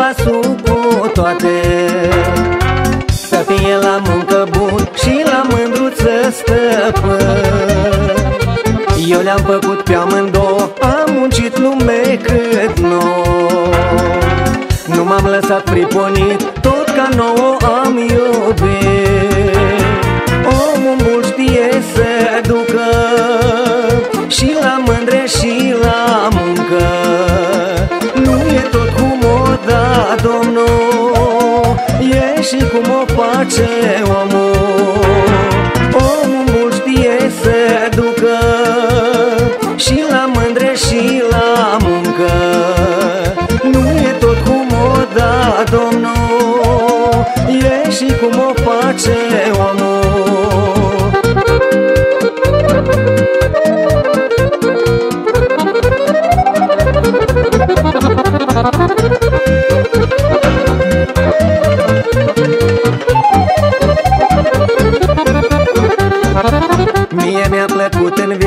mână pasul cu toate. Să fie la muncă bun și la mândruță stăpân. Eu le-am făcut pe amândouă, am muncit lume cât nou Nu m-am lăsat priponit, tot ca nouă am iubit. Omul bun știe să și cum o face omul. Omul mult știe să ducă Și la mândre și la muncă. Nu e tot cum o da Domnul E și cum o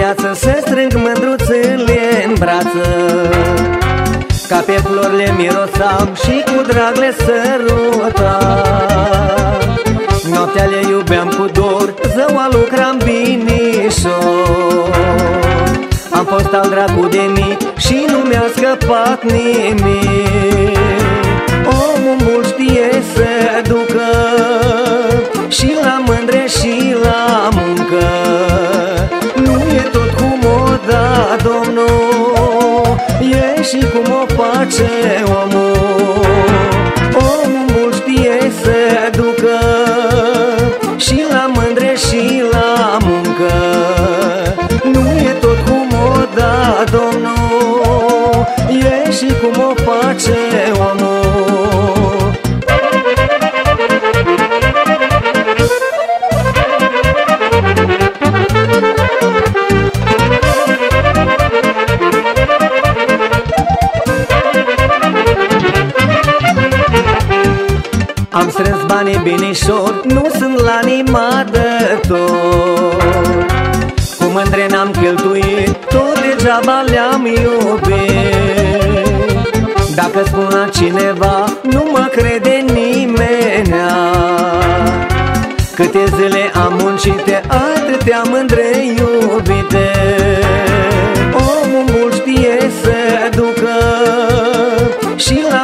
viață să strâng mândruțele în brață. Ca pe florile mirosam și cu drag le săruta Noaptea le iubeam cu dor, zăua lucram binișor. Am fost al dracu de mic și nu mi-a scăpat nimic și cum o face omul. Omul Am strâns banii binișor, nu sunt la nima de tot Cu mândre n-am cheltuit, tot degeaba le-am iubit. Dacă spun la cineva, nu mă crede nimenea Câte zile am muncite, atâtea mândre iubite. Omul mult știe să ducă și la